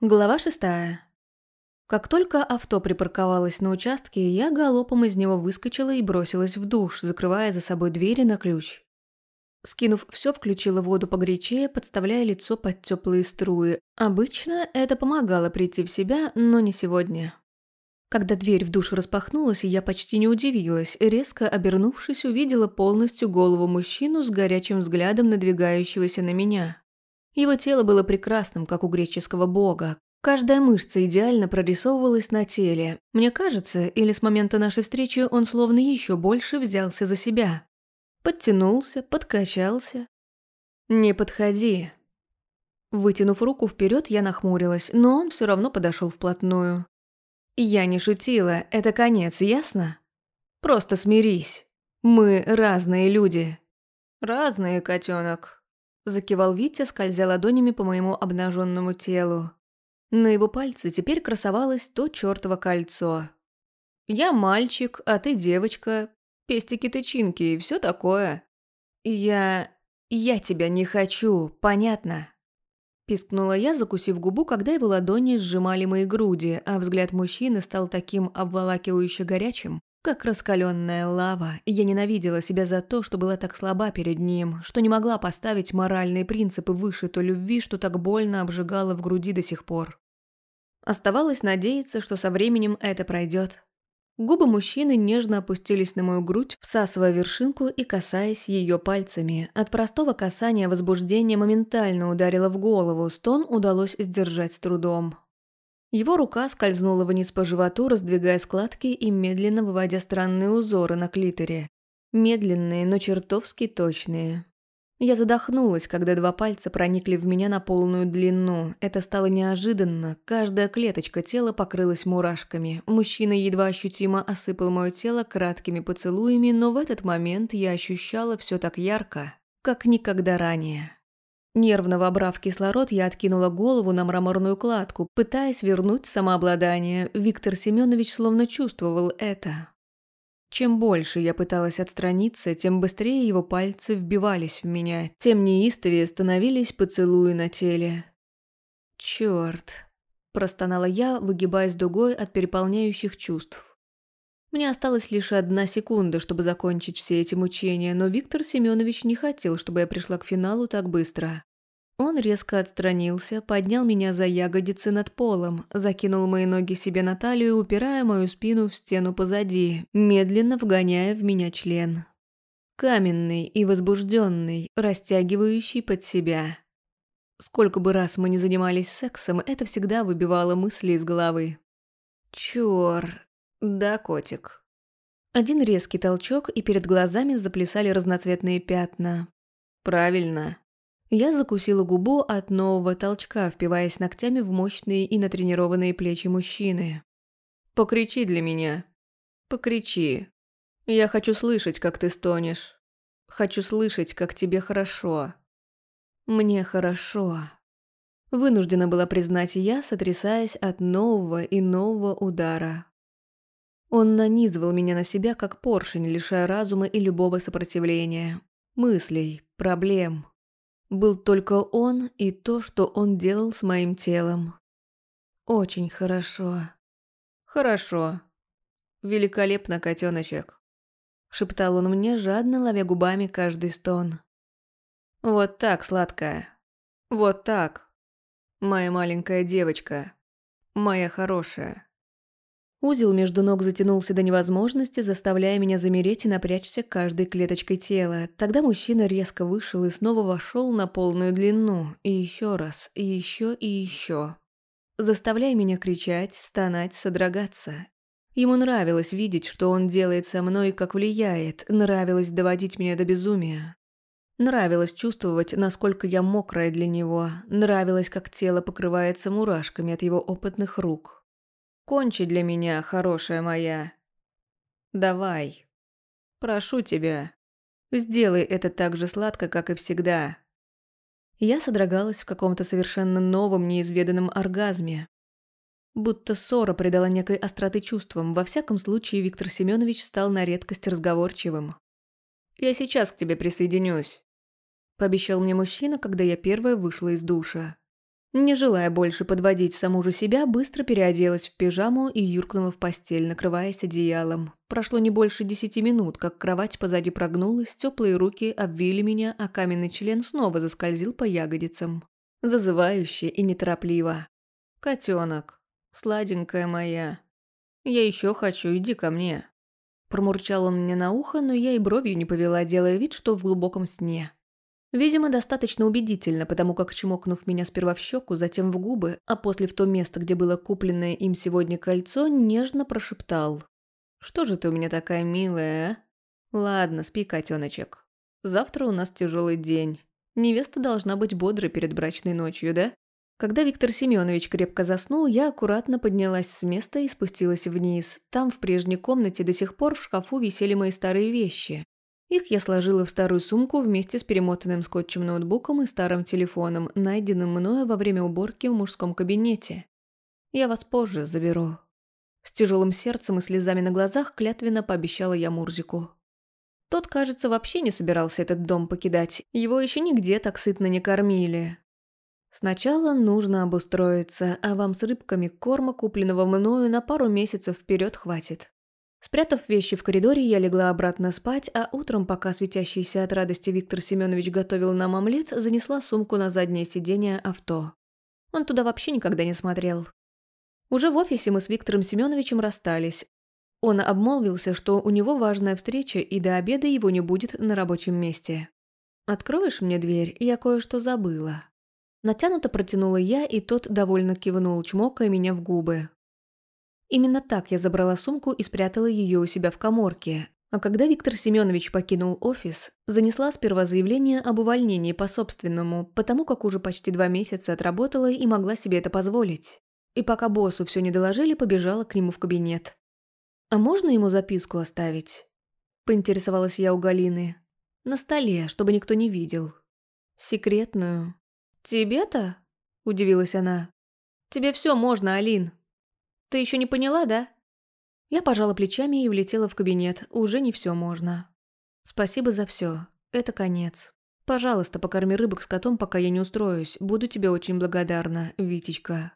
Глава шестая. Как только авто припарковалось на участке, я галопом из него выскочила и бросилась в душ, закрывая за собой двери на ключ. Скинув все, включила воду погорячее, подставляя лицо под теплые струи. Обычно это помогало прийти в себя, но не сегодня. Когда дверь в душ распахнулась, я почти не удивилась, резко обернувшись, увидела полностью голову мужчину с горячим взглядом надвигающегося на меня. Его тело было прекрасным, как у греческого бога. Каждая мышца идеально прорисовывалась на теле. Мне кажется, или с момента нашей встречи он словно еще больше взялся за себя. Подтянулся, подкачался. «Не подходи». Вытянув руку вперед, я нахмурилась, но он все равно подошел вплотную. «Я не шутила, это конец, ясно? Просто смирись. Мы разные люди». «Разные, котенок. Закивал Витя, скользя ладонями по моему обнаженному телу. На его пальце теперь красовалось то чёртово кольцо. «Я мальчик, а ты девочка, пестики-тычинки и все такое». «Я... я тебя не хочу, понятно?» Пискнула я, закусив губу, когда его ладони сжимали мои груди, а взгляд мужчины стал таким обволакивающе горячим, как раскаленная лава, я ненавидела себя за то, что была так слаба перед ним, что не могла поставить моральные принципы выше той любви, что так больно обжигала в груди до сих пор. Оставалось надеяться, что со временем это пройдет. Губы мужчины нежно опустились на мою грудь, всасывая вершинку и касаясь ее пальцами. От простого касания возбуждение моментально ударило в голову, стон удалось сдержать с трудом. Его рука скользнула вниз по животу, раздвигая складки и медленно выводя странные узоры на клиторе. Медленные, но чертовски точные. Я задохнулась, когда два пальца проникли в меня на полную длину. Это стало неожиданно. Каждая клеточка тела покрылась мурашками. Мужчина едва ощутимо осыпал мое тело краткими поцелуями, но в этот момент я ощущала все так ярко, как никогда ранее. Нервно вобрав кислород, я откинула голову на мраморную кладку, пытаясь вернуть самообладание. Виктор Семенович словно чувствовал это. Чем больше я пыталась отстраниться, тем быстрее его пальцы вбивались в меня, тем неистовее становились поцелуи на теле. «Чёрт!» – простонала я, выгибаясь дугой от переполняющих чувств. Мне осталась лишь одна секунда, чтобы закончить все эти мучения, но Виктор Семенович не хотел, чтобы я пришла к финалу так быстро. Он резко отстранился, поднял меня за ягодицы над полом, закинул мои ноги себе на талию, упирая мою спину в стену позади, медленно вгоняя в меня член. Каменный и возбужденный, растягивающий под себя. Сколько бы раз мы ни занимались сексом, это всегда выбивало мысли из головы. Чёр... Да, котик. Один резкий толчок, и перед глазами заплясали разноцветные пятна. Правильно. Я закусила губу от нового толчка, впиваясь ногтями в мощные и натренированные плечи мужчины. «Покричи для меня. Покричи. Я хочу слышать, как ты стонешь. Хочу слышать, как тебе хорошо. Мне хорошо». Вынуждена была признать я, сотрясаясь от нового и нового удара. Он нанизывал меня на себя, как поршень, лишая разума и любого сопротивления. Мыслей, проблем. Был только он и то, что он делал с моим телом. Очень хорошо. Хорошо. Великолепно, котеночек. Шептал он мне, жадно ловя губами каждый стон. Вот так, сладкая. Вот так. Моя маленькая девочка. Моя хорошая. Узел между ног затянулся до невозможности, заставляя меня замереть и напрячься каждой клеточкой тела. Тогда мужчина резко вышел и снова вошел на полную длину. И еще раз, и еще, и еще. Заставляя меня кричать, стонать, содрогаться. Ему нравилось видеть, что он делает со мной, как влияет. Нравилось доводить меня до безумия. Нравилось чувствовать, насколько я мокрая для него. Нравилось, как тело покрывается мурашками от его опытных рук. Кончи для меня, хорошая моя. Давай. Прошу тебя. Сделай это так же сладко, как и всегда. Я содрогалась в каком-то совершенно новом, неизведанном оргазме. Будто ссора придала некой остроты чувствам. Во всяком случае, Виктор Семенович стал на редкость разговорчивым. «Я сейчас к тебе присоединюсь», – пообещал мне мужчина, когда я первая вышла из душа. Не желая больше подводить саму же себя, быстро переоделась в пижаму и юркнула в постель, накрываясь одеялом. Прошло не больше десяти минут, как кровать позади прогнулась, теплые руки обвили меня, а каменный член снова заскользил по ягодицам. Зазывающе и неторопливо. «Котенок, сладенькая моя, я еще хочу, иди ко мне». Промурчал он мне на ухо, но я и бровью не повела, делая вид, что в глубоком сне. Видимо, достаточно убедительно, потому как, чмокнув меня сперва в щеку, затем в губы, а после в то место, где было купленное им сегодня кольцо, нежно прошептал. «Что же ты у меня такая милая, а? Ладно, спи, котеночек. Завтра у нас тяжелый день. Невеста должна быть бодрой перед брачной ночью, да?» Когда Виктор Семенович крепко заснул, я аккуратно поднялась с места и спустилась вниз. Там, в прежней комнате, до сих пор в шкафу висели мои старые вещи. Их я сложила в старую сумку вместе с перемотанным скотчем ноутбуком и старым телефоном, найденным мною во время уборки в мужском кабинете. Я вас позже заберу. С тяжелым сердцем и слезами на глазах клятвенно пообещала я Мурзику. Тот, кажется, вообще не собирался этот дом покидать. Его еще нигде так сытно не кормили. Сначала нужно обустроиться, а вам с рыбками корма, купленного мною, на пару месяцев вперед хватит. Спрятав вещи в коридоре, я легла обратно спать, а утром, пока светящийся от радости Виктор Семенович готовил нам омлет, занесла сумку на заднее сиденье авто. Он туда вообще никогда не смотрел. Уже в офисе мы с Виктором Семеновичем расстались. Он обмолвился, что у него важная встреча, и до обеда его не будет на рабочем месте. «Откроешь мне дверь? Я кое-что забыла». Натянуто протянула я, и тот довольно кивнул, чмокая меня в губы. Именно так я забрала сумку и спрятала ее у себя в коморке. А когда Виктор Семенович покинул офис, занесла сперва заявление об увольнении по собственному, потому как уже почти два месяца отработала и могла себе это позволить. И пока боссу все не доложили, побежала к нему в кабинет. «А можно ему записку оставить?» Поинтересовалась я у Галины. «На столе, чтобы никто не видел». «Секретную». «Тебе-то?» – удивилась она. «Тебе все можно, Алин. Ты еще не поняла, да?» Я пожала плечами и влетела в кабинет. Уже не все можно. «Спасибо за все. Это конец. Пожалуйста, покорми рыбок с котом, пока я не устроюсь. Буду тебе очень благодарна, Витечка».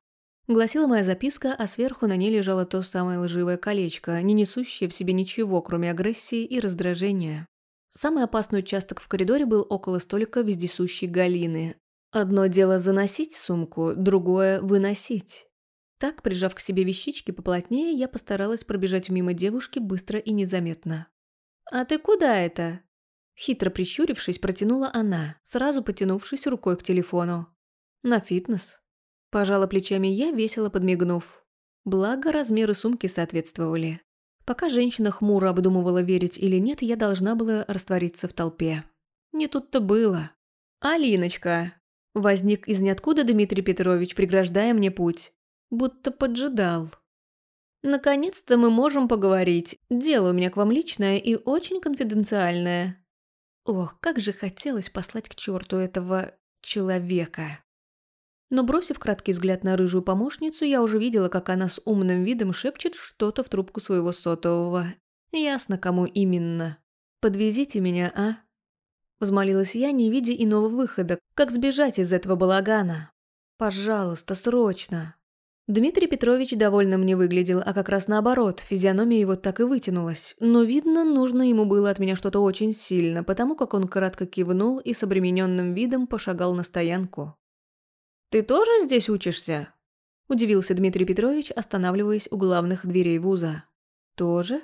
Гласила моя записка, а сверху на ней лежало то самое лживое колечко, не несущее в себе ничего, кроме агрессии и раздражения. Самый опасный участок в коридоре был около столика вездесущей Галины. Одно дело заносить сумку, другое – выносить. Так, прижав к себе вещички поплотнее, я постаралась пробежать мимо девушки быстро и незаметно. «А ты куда это?» Хитро прищурившись, протянула она, сразу потянувшись рукой к телефону. «На фитнес». Пожала плечами я, весело подмигнув. Благо, размеры сумки соответствовали. Пока женщина хмуро обдумывала, верить или нет, я должна была раствориться в толпе. Не тут-то было. «Алиночка!» Возник из ниоткуда Дмитрий Петрович, преграждая мне путь будто поджидал. «Наконец-то мы можем поговорить. Дело у меня к вам личное и очень конфиденциальное». Ох, как же хотелось послать к черту этого человека. Но бросив краткий взгляд на рыжую помощницу, я уже видела, как она с умным видом шепчет что-то в трубку своего сотового. Ясно, кому именно. «Подвезите меня, а?» Взмолилась я, не видя иного выхода, как сбежать из этого балагана. «Пожалуйста, срочно!» Дмитрий Петрович довольно мне выглядел, а как раз наоборот, физиономия его так и вытянулась. Но, видно, нужно ему было от меня что-то очень сильно, потому как он кратко кивнул и с обремененным видом пошагал на стоянку. «Ты тоже здесь учишься?» – удивился Дмитрий Петрович, останавливаясь у главных дверей вуза. «Тоже?»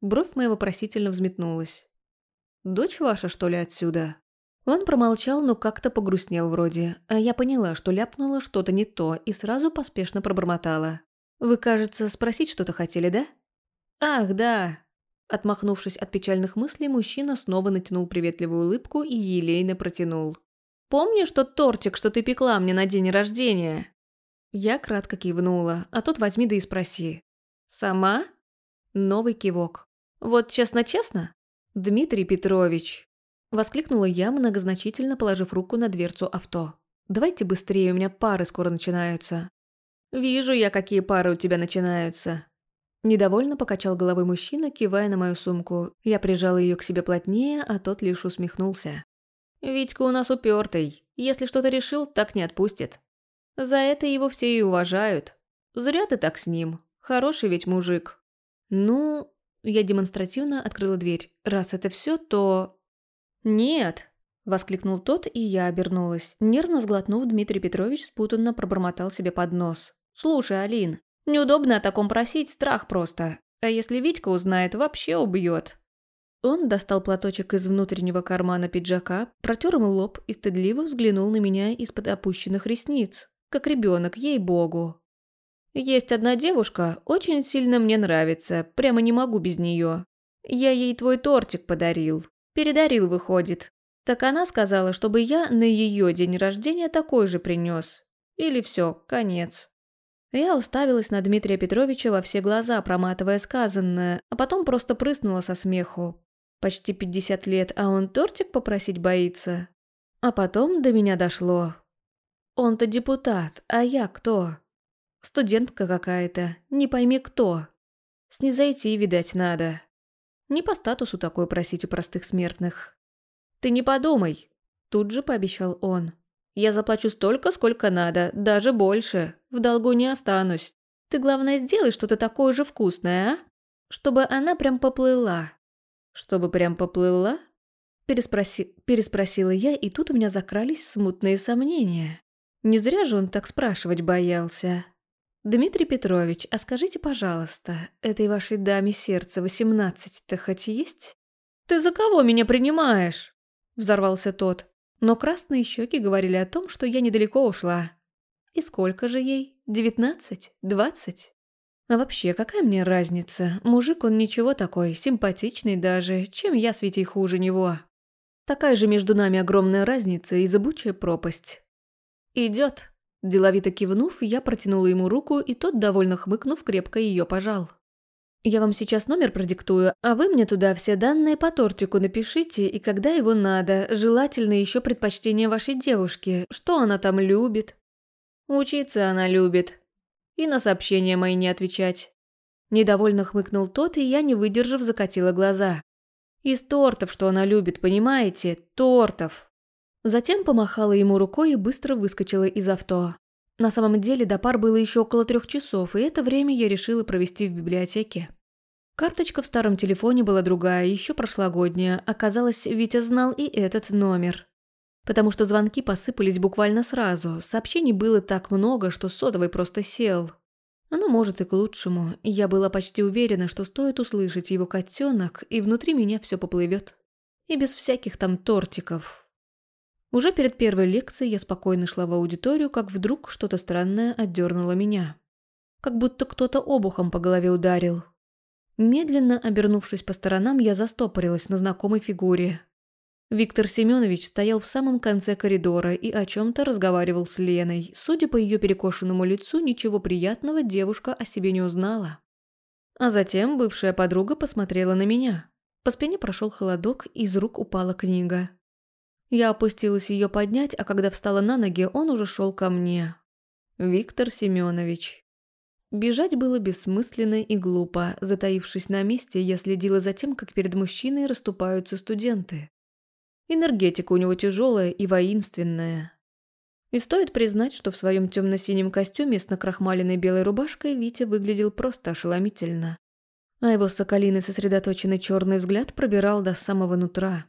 Бровь моя вопросительно взметнулась. «Дочь ваша, что ли, отсюда?» Он промолчал, но как-то погрустнел вроде, а я поняла, что ляпнула что-то не то и сразу поспешно пробормотала. «Вы, кажется, спросить что-то хотели, да?» «Ах, да!» Отмахнувшись от печальных мыслей, мужчина снова натянул приветливую улыбку и елейно протянул. «Помнишь тот тортик, что ты пекла мне на день рождения?» Я кратко кивнула, а тут возьми да и спроси. «Сама?» Новый кивок. «Вот честно-честно?» «Дмитрий Петрович, Воскликнула я, многозначительно положив руку на дверцу авто. «Давайте быстрее, у меня пары скоро начинаются». «Вижу я, какие пары у тебя начинаются». Недовольно покачал головой мужчина, кивая на мою сумку. Я прижала ее к себе плотнее, а тот лишь усмехнулся. «Витька у нас упертый. Если что-то решил, так не отпустит». За это его все и уважают. Зря ты так с ним. Хороший ведь мужик. Ну, я демонстративно открыла дверь. Раз это все, то... Нет, воскликнул тот, и я обернулась. Нервно сглотнув, Дмитрий Петрович спутанно пробормотал себе под нос. «Слушай, Алин, неудобно о таком просить, страх просто. А если Витька узнает, вообще убьет. Он достал платочек из внутреннего кармана пиджака, протер им лоб и стыдливо взглянул на меня из-под опущенных ресниц. Как ребенок, ей-богу. Есть одна девушка, очень сильно мне нравится, прямо не могу без нее. Я ей твой тортик подарил. Передарил, выходит. Так она сказала, чтобы я на ее день рождения такой же принес. Или все, конец. Я уставилась на Дмитрия Петровича во все глаза, проматывая сказанное, а потом просто прыснула со смеху. Почти 50 лет, а он тортик попросить боится. А потом до меня дошло. Он-то депутат, а я кто? Студентка какая-то, не пойми кто. Снизойти, видать, надо. Не по статусу такой просить у простых смертных. «Ты не подумай», – тут же пообещал он. Я заплачу столько, сколько надо, даже больше. В долгу не останусь. Ты, главное, сделай что-то такое же вкусное, а? Чтобы она прям поплыла. Чтобы прям поплыла? Переспроси... Переспросила я, и тут у меня закрались смутные сомнения. Не зря же он так спрашивать боялся. «Дмитрий Петрович, а скажите, пожалуйста, этой вашей даме сердца восемнадцать-то хоть есть?» «Ты за кого меня принимаешь?» Взорвался тот. Но красные щеки говорили о том, что я недалеко ушла. И сколько же ей? Девятнадцать? Двадцать? А вообще, какая мне разница? Мужик он ничего такой, симпатичный даже, чем я с Витей хуже него. Такая же между нами огромная разница и зыбучая пропасть. Идет. Деловито кивнув, я протянула ему руку, и тот, довольно хмыкнув, крепко ее пожал. Я вам сейчас номер продиктую, а вы мне туда все данные по тортику напишите и когда его надо, желательно еще предпочтение вашей девушки, что она там любит. Учиться она любит. И на сообщения мои не отвечать. Недовольно хмыкнул тот, и я, не выдержав, закатила глаза. Из тортов, что она любит, понимаете? Тортов. Затем помахала ему рукой и быстро выскочила из авто. На самом деле до пар было еще около трех часов, и это время я решила провести в библиотеке. Карточка в старом телефоне была другая, еще прошлогодняя. Оказалось, Витя знал и этот номер. Потому что звонки посыпались буквально сразу. Сообщений было так много, что сотовый просто сел. Оно может и к лучшему. Я была почти уверена, что стоит услышать его котенок, и внутри меня все поплывет. И без всяких там тортиков. Уже перед первой лекцией я спокойно шла в аудиторию, как вдруг что-то странное отдернуло меня. Как будто кто-то обухом по голове ударил. Медленно обернувшись по сторонам, я застопорилась на знакомой фигуре. Виктор Семенович стоял в самом конце коридора и о чем-то разговаривал с Леной. Судя по ее перекошенному лицу, ничего приятного девушка о себе не узнала. А затем бывшая подруга посмотрела на меня. По спине прошел холодок, из рук упала книга. Я опустилась ее поднять, а когда встала на ноги, он уже шел ко мне. Виктор Семенович. Бежать было бессмысленно и глупо. Затаившись на месте, я следила за тем, как перед мужчиной расступаются студенты. Энергетика у него тяжелая и воинственная. И стоит признать, что в своем темно-синем костюме с накрахмаленной белой рубашкой Витя выглядел просто ошеломительно. А его соколиный сосредоточенный черный взгляд пробирал до самого нутра.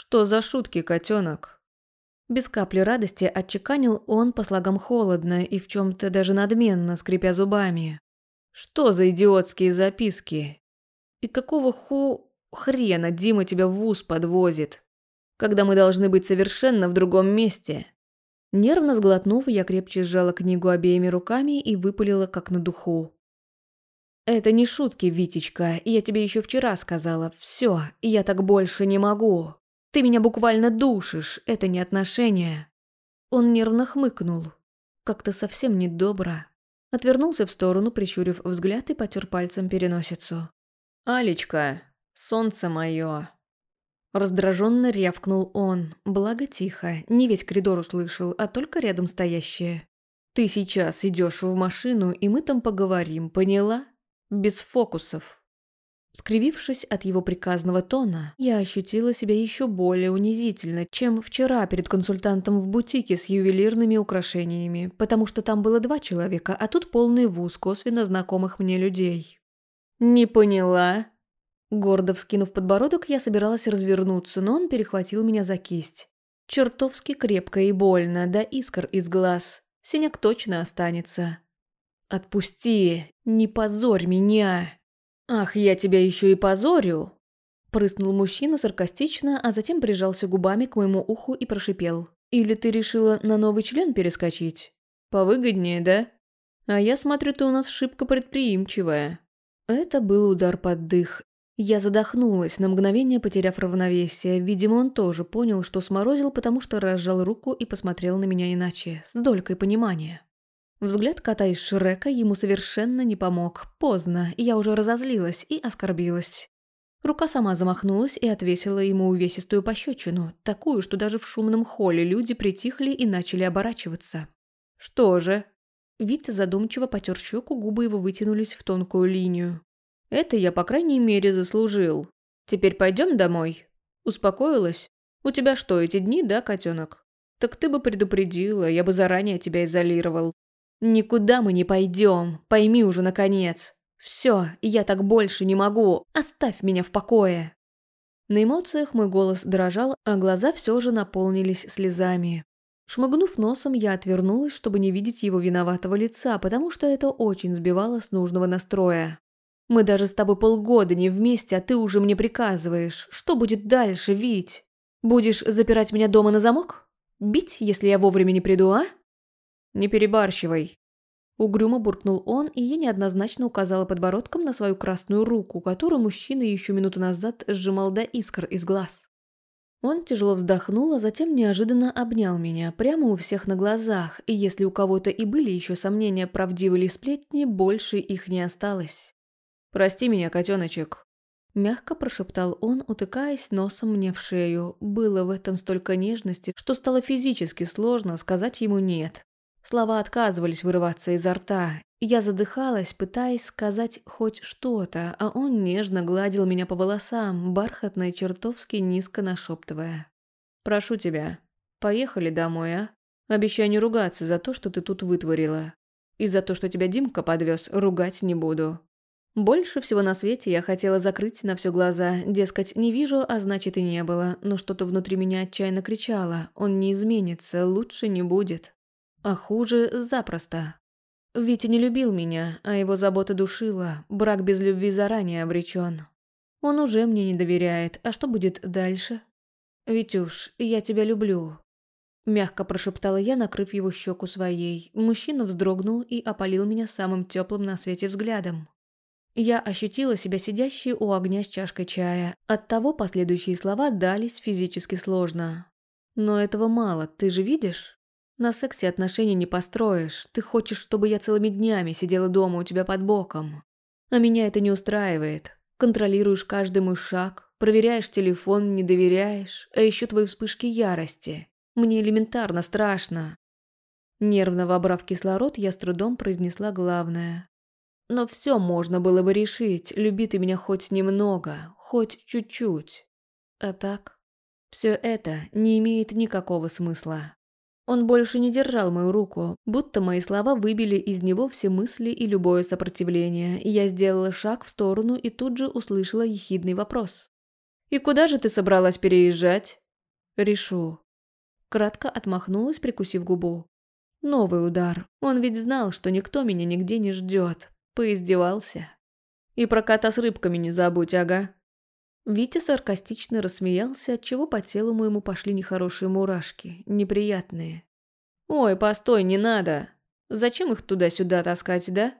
«Что за шутки, котенок?» Без капли радости отчеканил он по слогам холодно и в чем-то даже надменно, скрипя зубами. «Что за идиотские записки? И какого ху... хрена Дима тебя в вуз подвозит, когда мы должны быть совершенно в другом месте?» Нервно сглотнув, я крепче сжала книгу обеими руками и выпалила как на духу. «Это не шутки, Витечка, я тебе еще вчера сказала. Все, я так больше не могу». Ты меня буквально душишь, это не отношения». Он нервно хмыкнул. Как-то совсем недобро. Отвернулся в сторону, прищурив взгляд и потер пальцем переносицу. «Алечка, солнце мое!» Раздраженно рявкнул он, благо тихо, не весь коридор услышал, а только рядом стоящие. «Ты сейчас идешь в машину, и мы там поговорим, поняла? Без фокусов». Скривившись от его приказного тона, я ощутила себя еще более унизительно, чем вчера перед консультантом в бутике с ювелирными украшениями, потому что там было два человека, а тут полный вуз косвенно знакомых мне людей. «Не поняла». Гордо вскинув подбородок, я собиралась развернуться, но он перехватил меня за кисть. Чертовски крепко и больно, да искр из глаз. Синяк точно останется. «Отпусти! Не позорь меня!» «Ах, я тебя еще и позорю!» Прыснул мужчина саркастично, а затем прижался губами к моему уху и прошипел. «Или ты решила на новый член перескочить? Повыгоднее, да? А я смотрю, ты у нас шибко предприимчивая». Это был удар под дых. Я задохнулась, на мгновение потеряв равновесие. Видимо, он тоже понял, что сморозил, потому что разжал руку и посмотрел на меня иначе, с долькой понимания. Взгляд кота из Шрека ему совершенно не помог. Поздно, я уже разозлилась и оскорбилась. Рука сама замахнулась и отвесила ему увесистую пощечину, такую, что даже в шумном холле люди притихли и начали оборачиваться. «Что же?» Витя задумчиво потер щеку, губы его вытянулись в тонкую линию. «Это я, по крайней мере, заслужил. Теперь пойдем домой?» «Успокоилась? У тебя что, эти дни, да, котенок? Так ты бы предупредила, я бы заранее тебя изолировал. «Никуда мы не пойдем, пойми уже наконец. Все, я так больше не могу, оставь меня в покое». На эмоциях мой голос дрожал, а глаза все же наполнились слезами. Шмыгнув носом, я отвернулась, чтобы не видеть его виноватого лица, потому что это очень сбивало с нужного настроя. «Мы даже с тобой полгода не вместе, а ты уже мне приказываешь. Что будет дальше, Вить? Будешь запирать меня дома на замок? Бить, если я вовремя не приду, а?» «Не перебарщивай». Угрюмо буркнул он, и я неоднозначно указала подбородком на свою красную руку, которую мужчина еще минуту назад сжимал до искр из глаз. Он тяжело вздохнул, а затем неожиданно обнял меня, прямо у всех на глазах, и если у кого-то и были еще сомнения, правдивы ли сплетни, больше их не осталось. «Прости меня, котеночек», – мягко прошептал он, утыкаясь носом мне в шею. Было в этом столько нежности, что стало физически сложно сказать ему «нет». Слова отказывались вырываться изо рта. Я задыхалась, пытаясь сказать хоть что-то, а он нежно гладил меня по волосам, бархатно и чертовски низко нашептывая. «Прошу тебя, поехали домой, а? Обещаю не ругаться за то, что ты тут вытворила. И за то, что тебя Димка подвез, ругать не буду». Больше всего на свете я хотела закрыть на все глаза, дескать, не вижу, а значит и не было, но что-то внутри меня отчаянно кричало, он не изменится, лучше не будет. А хуже запросто. Витя не любил меня, а его забота душила, брак без любви заранее обречен. Он уже мне не доверяет, а что будет дальше? «Витюш, я тебя люблю», – мягко прошептала я, накрыв его щеку своей. Мужчина вздрогнул и опалил меня самым теплым на свете взглядом. Я ощутила себя сидящей у огня с чашкой чая. Оттого последующие слова дались физически сложно. Но этого мало, ты же видишь? На сексе отношений не построишь. Ты хочешь, чтобы я целыми днями сидела дома у тебя под боком. А меня это не устраивает. Контролируешь каждый мой шаг, проверяешь телефон, не доверяешь, а еще твои вспышки ярости. Мне элементарно страшно. Нервно вобрав кислород, я с трудом произнесла главное. Но все можно было бы решить, люби ты меня хоть немного, хоть чуть-чуть. А так, все это не имеет никакого смысла. Он больше не держал мою руку, будто мои слова выбили из него все мысли и любое сопротивление. Я сделала шаг в сторону и тут же услышала ехидный вопрос. «И куда же ты собралась переезжать?» «Решу». Кратко отмахнулась, прикусив губу. Новый удар. Он ведь знал, что никто меня нигде не ждет. Поиздевался. «И про кота с рыбками не забудь, ага». Витя саркастично рассмеялся, отчего по телу моему пошли нехорошие мурашки, неприятные. «Ой, постой, не надо. Зачем их туда-сюда таскать, да?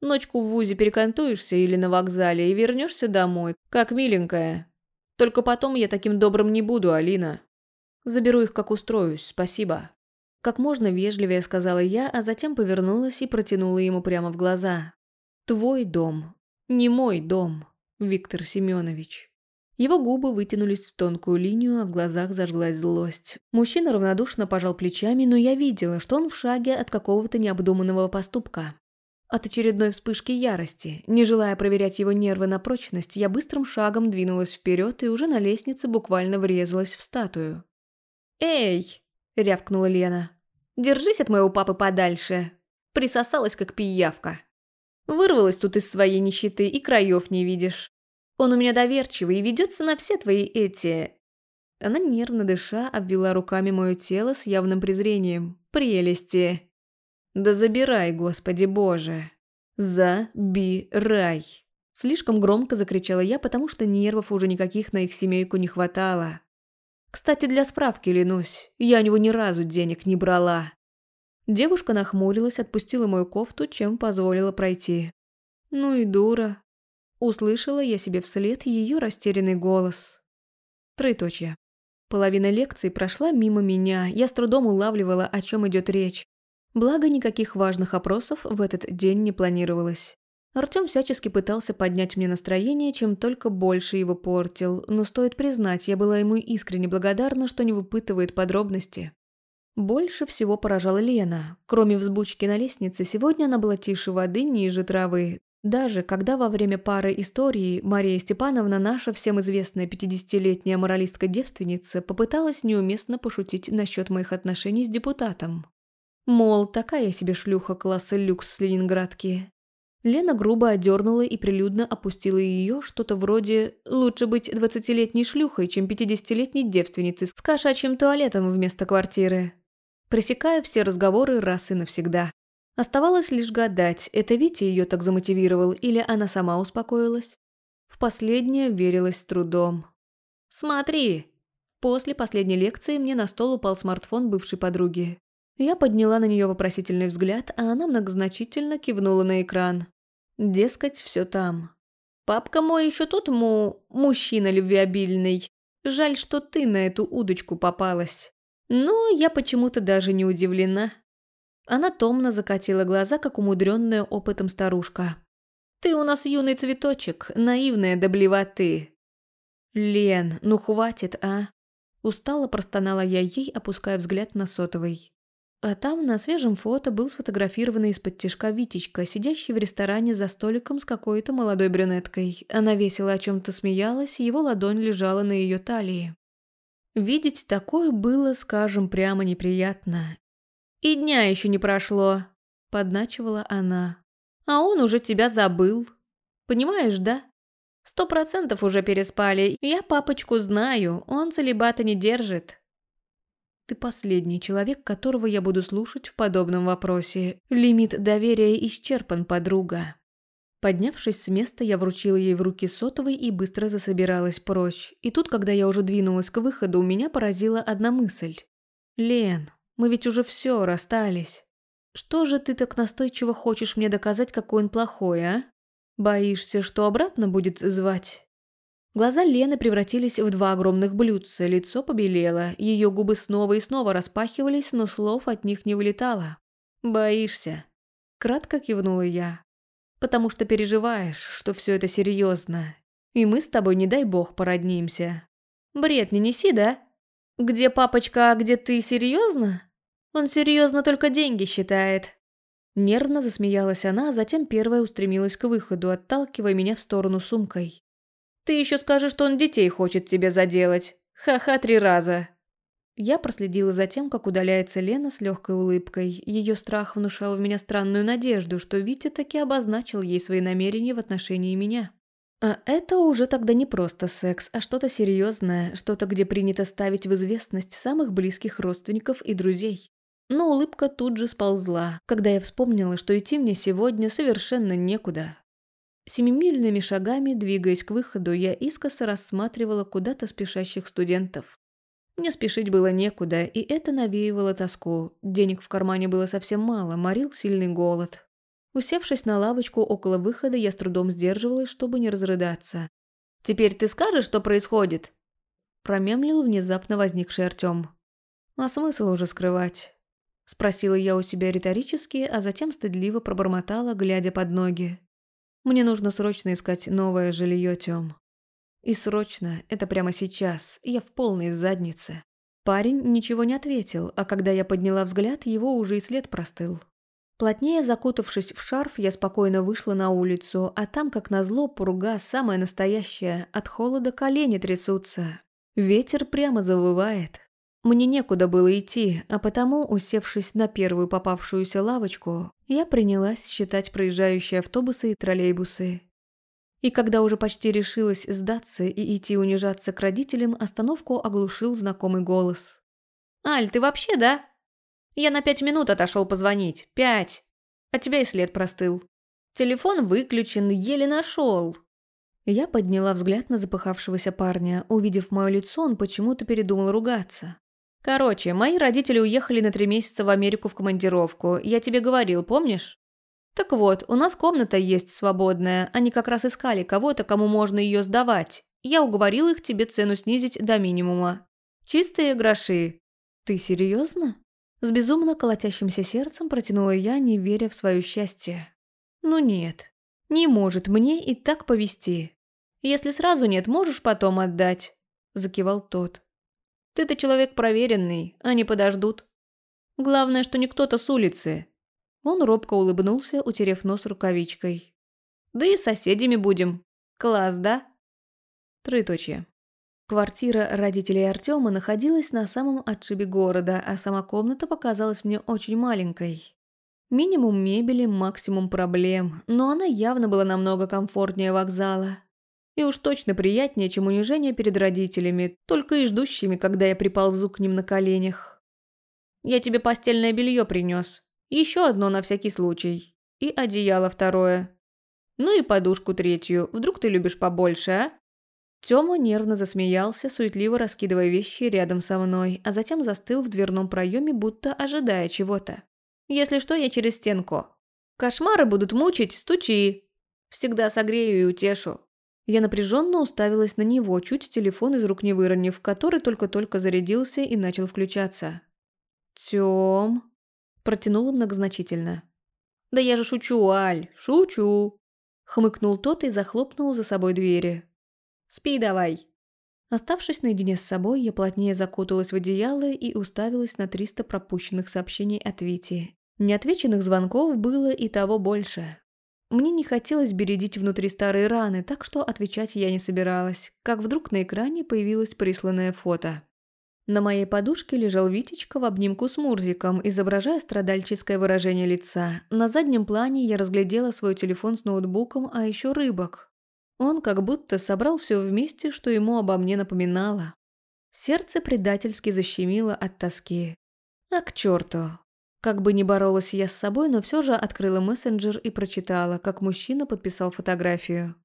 Ночку в ВУЗе перекантуешься или на вокзале и вернешься домой, как миленькая. Только потом я таким добрым не буду, Алина. Заберу их, как устроюсь, спасибо». Как можно вежливее сказала я, а затем повернулась и протянула ему прямо в глаза. «Твой дом, не мой дом, Виктор Семенович». Его губы вытянулись в тонкую линию, а в глазах зажглась злость. Мужчина равнодушно пожал плечами, но я видела, что он в шаге от какого-то необдуманного поступка. От очередной вспышки ярости, не желая проверять его нервы на прочность, я быстрым шагом двинулась вперед и уже на лестнице буквально врезалась в статую. «Эй!» – рявкнула Лена. «Держись от моего папы подальше!» Присосалась, как пиявка. Вырвалась тут из своей нищеты и краев не видишь. Он у меня доверчивый и ведется на все твои эти... Она нервно дыша обвела руками мое тело с явным презрением. Прелести. Да забирай, Господи Боже. Забирай. Слишком громко закричала я, потому что нервов уже никаких на их семейку не хватало. Кстати, для справки ленусь, я у него ни разу денег не брала. Девушка нахмурилась, отпустила мою кофту, чем позволила пройти. Ну и дура. Услышала я себе вслед ее растерянный голос. Троеточие. Половина лекции прошла мимо меня, я с трудом улавливала, о чем идет речь. Благо, никаких важных опросов в этот день не планировалось. Артём всячески пытался поднять мне настроение, чем только больше его портил, но стоит признать, я была ему искренне благодарна, что не выпытывает подробности. Больше всего поражала Лена. Кроме взбучки на лестнице, сегодня она была тише воды, ниже травы. Даже когда во время пары истории Мария Степановна, наша всем известная 50-летняя моралистка-девственница, попыталась неуместно пошутить насчет моих отношений с депутатом. Мол, такая себе шлюха класса люкс с Ленинградки. Лена грубо одернула и прилюдно опустила ее что-то вроде «лучше быть двадцатилетней шлюхой, чем пятидесятилетней девственницей с кошачьим туалетом вместо квартиры». Пресекая все разговоры раз и навсегда. Оставалось лишь гадать, это Витя ее так замотивировал или она сама успокоилась. В последнее верилось с трудом. «Смотри!» После последней лекции мне на стол упал смартфон бывшей подруги. Я подняла на нее вопросительный взгляд, а она многозначительно кивнула на экран. Дескать, все там. «Папка мой еще тот му... мужчина любвеобильный. Жаль, что ты на эту удочку попалась. Но я почему-то даже не удивлена». Она томно закатила глаза, как умудренная опытом старушка. «Ты у нас юный цветочек, наивная до блевоты». «Лен, ну хватит, а?» Устало простонала я ей, опуская взгляд на сотовый. А там на свежем фото был сфотографированный из-под тишка Витечка, сидящий в ресторане за столиком с какой-то молодой брюнеткой. Она весело о чем-то смеялась, его ладонь лежала на ее талии. Видеть такое было, скажем, прямо неприятно. «И дня еще не прошло», – подначивала она. «А он уже тебя забыл. Понимаешь, да? Сто процентов уже переспали. Я папочку знаю, он целебата не держит. Ты последний человек, которого я буду слушать в подобном вопросе. Лимит доверия исчерпан, подруга. Поднявшись с места, я вручила ей в руки сотовый и быстро засобиралась прочь. И тут, когда я уже двинулась к выходу, меня поразила одна мысль. «Лен, мы ведь уже все расстались. Что же ты так настойчиво хочешь мне доказать, какой он плохой, а? Боишься, что обратно будет звать?» Глаза Лены превратились в два огромных блюдца, лицо побелело, ее губы снова и снова распахивались, но слов от них не вылетало. «Боишься?» Кратко кивнула я. «Потому что переживаешь, что все это серьезно, и мы с тобой, не дай бог, породнимся. Бред не неси, да? Где папочка, а где ты, серьезно? Он серьезно только деньги считает». Нервно засмеялась она, а затем первая устремилась к выходу, отталкивая меня в сторону сумкой. Ты еще скажешь, что он детей хочет тебе заделать. Ха-ха три раза. Я проследила за тем, как удаляется Лена с легкой улыбкой. Ее страх внушал в меня странную надежду, что Витя таки обозначил ей свои намерения в отношении меня. А это уже тогда не просто секс, а что-то серьезное, что-то, где принято ставить в известность самых близких родственников и друзей. Но улыбка тут же сползла, когда я вспомнила, что идти мне сегодня совершенно некуда. Семимильными шагами, двигаясь к выходу, я искоса рассматривала куда-то спешащих студентов. Мне спешить было некуда, и это навеивало тоску. Денег в кармане было совсем мало, морил сильный голод. Усевшись на лавочку около выхода, я с трудом сдерживалась, чтобы не разрыдаться. «Теперь ты скажешь, что происходит?» Промямлил внезапно возникший Артём. «А смысл уже скрывать?» Спросила я у себя риторически, а затем стыдливо пробормотала, глядя под ноги. Мне нужно срочно искать новое жилье, Тём. И срочно, это прямо сейчас, я в полной заднице. Парень ничего не ответил, а когда я подняла взгляд, его уже и след простыл. Плотнее закутавшись в шарф, я спокойно вышла на улицу, а там, как назло, пурга самая настоящая, от холода колени трясутся. Ветер прямо завывает. Мне некуда было идти, а потому, усевшись на первую попавшуюся лавочку, я принялась считать проезжающие автобусы и троллейбусы. И когда уже почти решилась сдаться и идти унижаться к родителям, остановку оглушил знакомый голос. «Аль, ты вообще, да? Я на пять минут отошел позвонить. Пять. А тебя и след простыл. Телефон выключен, еле нашел. Я подняла взгляд на запыхавшегося парня. Увидев мое лицо, он почему-то передумал ругаться. «Короче, мои родители уехали на три месяца в Америку в командировку. Я тебе говорил, помнишь?» «Так вот, у нас комната есть свободная. Они как раз искали кого-то, кому можно ее сдавать. Я уговорил их тебе цену снизить до минимума. Чистые гроши». «Ты серьезно? С безумно колотящимся сердцем протянула я, не веря в свое счастье. «Ну нет, не может мне и так повести. Если сразу нет, можешь потом отдать», – закивал тот. «Ты-то человек проверенный, они подождут. Главное, что не кто-то с улицы». Он робко улыбнулся, утерев нос рукавичкой. «Да и соседями будем. Класс, да?» Трыточье. Квартира родителей Артема находилась на самом отшибе города, а сама комната показалась мне очень маленькой. Минимум мебели, максимум проблем, но она явно была намного комфортнее вокзала. И уж точно приятнее, чем унижение перед родителями, только и ждущими, когда я приползу к ним на коленях. «Я тебе постельное белье принес. Еще одно на всякий случай. И одеяло второе. Ну и подушку третью, вдруг ты любишь побольше, а?» Тёма нервно засмеялся, суетливо раскидывая вещи рядом со мной, а затем застыл в дверном проеме, будто ожидая чего-то. «Если что, я через стенку. Кошмары будут мучить, стучи. Всегда согрею и утешу». Я напряженно уставилась на него, чуть телефон из рук не выронив, который только-только зарядился и начал включаться. «Тём...» – протянула многозначительно. «Да я же шучу, Аль, шучу!» – хмыкнул тот и захлопнул за собой двери. Спи давай!» Оставшись наедине с собой, я плотнее закуталась в одеяло и уставилась на 300 пропущенных сообщений от Вити. Неотвеченных звонков было и того больше. Мне не хотелось бередить внутри старые раны, так что отвечать я не собиралась, как вдруг на экране появилось присланное фото. На моей подушке лежал Витечка в обнимку с Мурзиком, изображая страдальческое выражение лица. На заднем плане я разглядела свой телефон с ноутбуком, а еще рыбок. Он как будто собрал все вместе, что ему обо мне напоминало. Сердце предательски защемило от тоски. А к черту. Как бы ни боролась я с собой, но все же открыла мессенджер и прочитала, как мужчина подписал фотографию.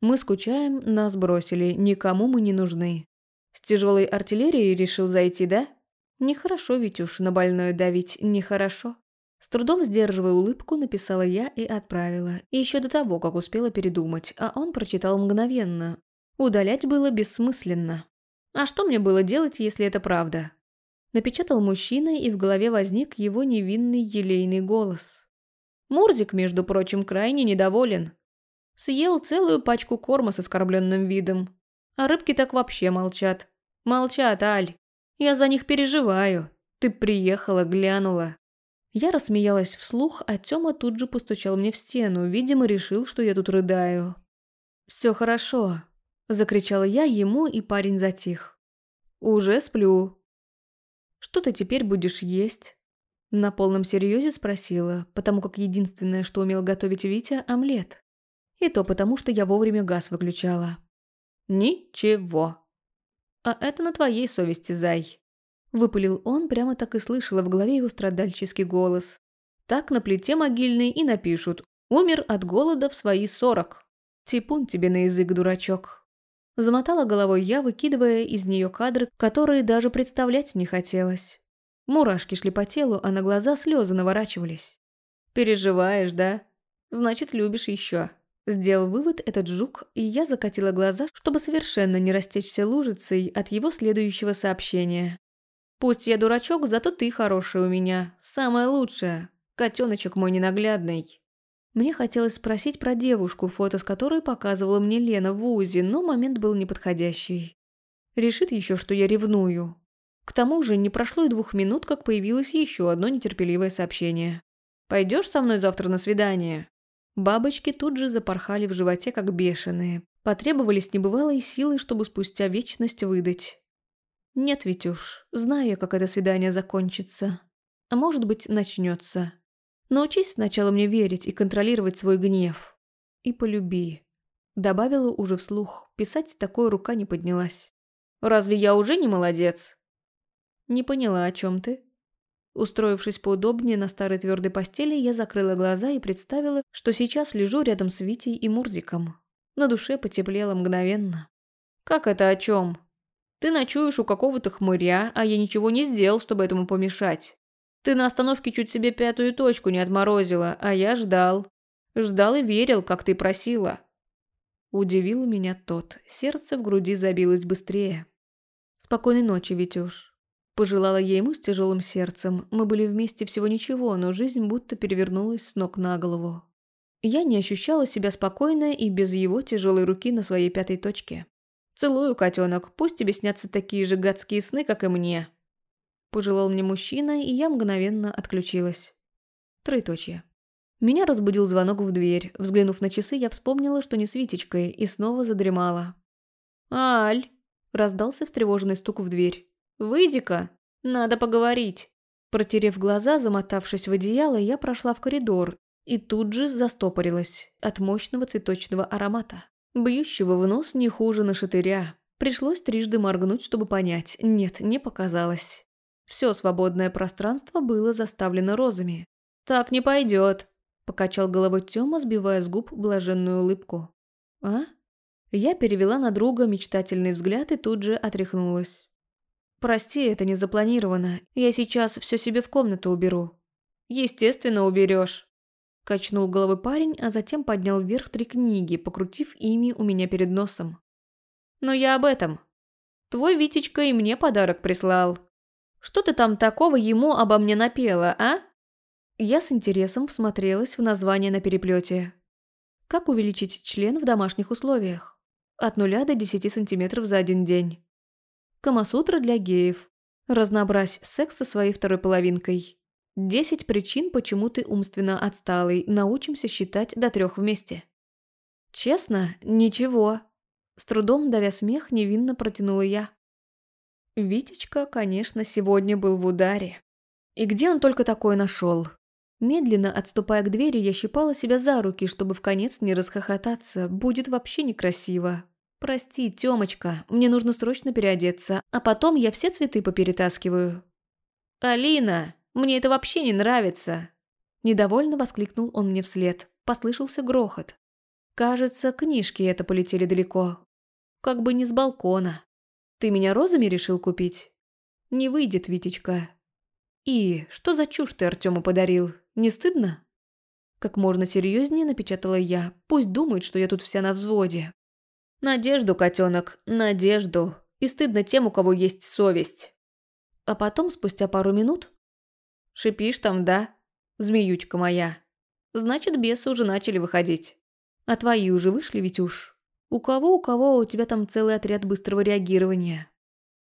«Мы скучаем, нас бросили, никому мы не нужны». С тяжелой артиллерией решил зайти, да? Нехорошо, Витюш, на больное давить, нехорошо. С трудом сдерживая улыбку, написала я и отправила. Еще до того, как успела передумать, а он прочитал мгновенно. Удалять было бессмысленно. А что мне было делать, если это правда? Напечатал мужчина, и в голове возник его невинный елейный голос. Мурзик, между прочим, крайне недоволен. Съел целую пачку корма с оскорбленным видом. А рыбки так вообще молчат. Молчат, Аль. Я за них переживаю. Ты приехала, глянула. Я рассмеялась вслух, а Тёма тут же постучал мне в стену, видимо, решил, что я тут рыдаю. «Всё хорошо», – закричала я ему, и парень затих. «Уже сплю». «Что ты теперь будешь есть?» На полном серьезе спросила, потому как единственное, что умел готовить Витя – омлет. И то потому, что я вовремя газ выключала. «Ничего». «А это на твоей совести, зай». Выпалил он, прямо так и слышала в голове его страдальческий голос. Так на плите могильной и напишут «Умер от голода в свои сорок». Типун тебе на язык, дурачок. Замотала головой я, выкидывая из нее кадры, которые даже представлять не хотелось. Мурашки шли по телу, а на глаза слезы наворачивались. «Переживаешь, да? Значит, любишь еще. Сделал вывод этот жук, и я закатила глаза, чтобы совершенно не растечься лужицей от его следующего сообщения. Пусть я дурачок, зато ты хорошая у меня. Самая лучшая. Котеночек мой ненаглядный. Мне хотелось спросить про девушку, фото с которой показывала мне Лена в УЗИ, но момент был неподходящий. Решит еще, что я ревную. К тому же не прошло и двух минут, как появилось еще одно нетерпеливое сообщение. Пойдешь со мной завтра на свидание?» Бабочки тут же запорхали в животе, как бешеные. Потребовались небывалые силы, чтобы спустя вечность выдать. «Нет, Витюш, знаю я, как это свидание закончится. А может быть, начнется. Научись сначала мне верить и контролировать свой гнев. И полюби». Добавила уже вслух. Писать такое рука не поднялась. «Разве я уже не молодец?» «Не поняла, о чем ты?» Устроившись поудобнее на старой твердой постели, я закрыла глаза и представила, что сейчас лежу рядом с Витей и Мурзиком. На душе потеплело мгновенно. «Как это о чем? Ты ночуешь у какого-то хмыря, а я ничего не сделал, чтобы этому помешать. Ты на остановке чуть себе пятую точку не отморозила, а я ждал. Ждал и верил, как ты просила». Удивил меня тот. Сердце в груди забилось быстрее. «Спокойной ночи, Витюш. Пожелала я ему с тяжелым сердцем. Мы были вместе всего ничего, но жизнь будто перевернулась с ног на голову. Я не ощущала себя спокойно и без его тяжелой руки на своей пятой точке. «Целую, котенок, пусть тебе снятся такие же гадские сны, как и мне». Пожелал мне мужчина, и я мгновенно отключилась. Троеточие. Меня разбудил звонок в дверь. Взглянув на часы, я вспомнила, что не с Витечкой, и снова задремала. «Аль!» – раздался встревоженный стук в дверь. «Выйди-ка, надо поговорить». Протерев глаза, замотавшись в одеяло, я прошла в коридор и тут же застопорилась от мощного цветочного аромата, бьющего в нос не хуже нашатыря. Пришлось трижды моргнуть, чтобы понять. Нет, не показалось. Все свободное пространство было заставлено розами. «Так не пойдет», – покачал головой Тёма, сбивая с губ блаженную улыбку. «А?» Я перевела на друга мечтательный взгляд и тут же отряхнулась. «Прости, это не запланировано. Я сейчас все себе в комнату уберу». «Естественно, уберешь. Качнул головой парень, а затем поднял вверх три книги, покрутив ими у меня перед носом. «Но я об этом. Твой Витечка и мне подарок прислал. Что ты там такого ему обо мне напела, а?» Я с интересом всмотрелась в название на переплете. Как увеличить член в домашних условиях? От нуля до 10 сантиметров за один день. Камасутра для геев. Разнообразь секс со своей второй половинкой. Десять причин, почему ты умственно отсталый. Научимся считать до трех вместе. Честно, ничего. С трудом давя смех, невинно протянула я. Витечка, конечно, сегодня был в ударе. И где он только такое нашел? Медленно отступая к двери, я щипала себя за руки, чтобы в конец не расхохотаться. Будет вообще некрасиво. «Прости, Тёмочка, мне нужно срочно переодеться, а потом я все цветы поперетаскиваю». «Алина, мне это вообще не нравится!» Недовольно воскликнул он мне вслед. Послышался грохот. Кажется, книжки это полетели далеко. Как бы не с балкона. «Ты меня розами решил купить?» «Не выйдет, Витечка». «И, что за чушь ты Артему подарил? Не стыдно?» Как можно серьезнее напечатала я. Пусть думает, что я тут вся на взводе. Надежду, котенок, надежду. И стыдно тем, у кого есть совесть. А потом, спустя пару минут... Шипишь там, да? Змеючка моя. Значит, бесы уже начали выходить. А твои уже вышли, уж. У кого, у кого, у тебя там целый отряд быстрого реагирования.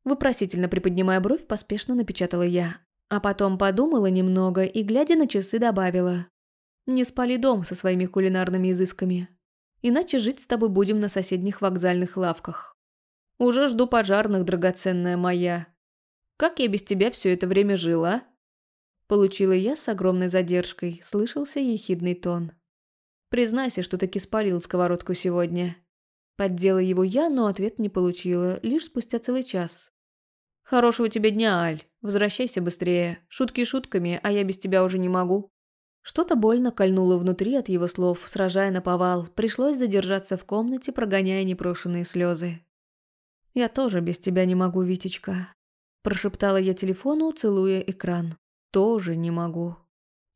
Выпросительно приподнимая бровь, поспешно напечатала я. А потом подумала немного и, глядя на часы, добавила. Не спали дом со своими кулинарными изысками. Иначе жить с тобой будем на соседних вокзальных лавках. Уже жду пожарных, драгоценная моя. Как я без тебя все это время жила? Получила я с огромной задержкой, слышался ехидный тон. Признайся, что таки спалил сковородку сегодня. Поддела его я, но ответ не получила, лишь спустя целый час. «Хорошего тебе дня, Аль. Возвращайся быстрее. Шутки шутками, а я без тебя уже не могу». Что-то больно кольнуло внутри от его слов, сражая на повал. Пришлось задержаться в комнате, прогоняя непрошенные слезы. «Я тоже без тебя не могу, Витечка», – прошептала я телефону, целуя экран. «Тоже не могу».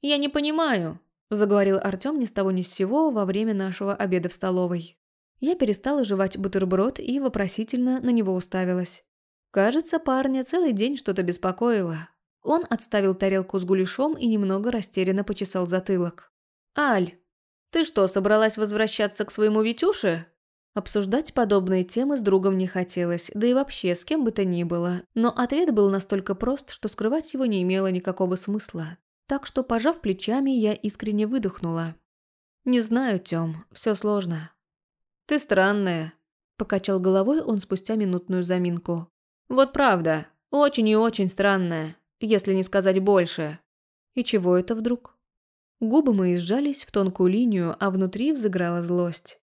«Я не понимаю», – заговорил Артём ни с того ни с сего во время нашего обеда в столовой. Я перестала жевать бутерброд и вопросительно на него уставилась. Кажется, парня целый день что-то беспокоило. Он отставил тарелку с гуляшом и немного растерянно почесал затылок. «Аль, ты что, собралась возвращаться к своему Витюше?» Обсуждать подобные темы с другом не хотелось, да и вообще с кем бы то ни было. Но ответ был настолько прост, что скрывать его не имело никакого смысла. Так что, пожав плечами, я искренне выдохнула. «Не знаю, Тём, все сложно». «Ты странная», – покачал головой он спустя минутную заминку. «Вот правда, очень и очень странная, если не сказать больше». «И чего это вдруг?» Губы мои сжались в тонкую линию, а внутри взыграла злость.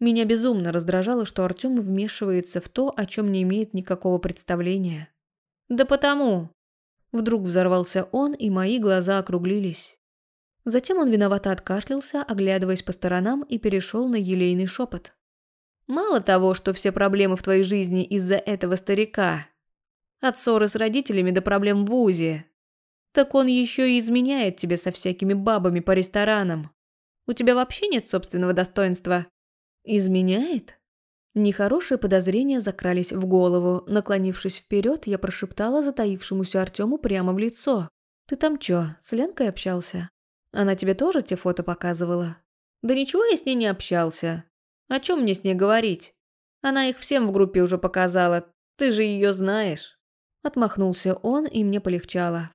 Меня безумно раздражало, что Артём вмешивается в то, о чем не имеет никакого представления. «Да потому!» Вдруг взорвался он, и мои глаза округлились. Затем он виновато откашлялся, оглядываясь по сторонам, и перешел на елейный шепот. «Мало того, что все проблемы в твоей жизни из-за этого старика, от ссоры с родителями до проблем в ВУЗе, так он еще и изменяет тебе со всякими бабами по ресторанам. У тебя вообще нет собственного достоинства?» «Изменяет?» Нехорошие подозрения закрались в голову. Наклонившись вперед, я прошептала затаившемуся Артему прямо в лицо. «Ты там чё, с Ленкой общался? Она тебе тоже те фото показывала?» «Да ничего я с ней не общался. О чем мне с ней говорить? Она их всем в группе уже показала. Ты же ее знаешь». Отмахнулся он, и мне полегчало.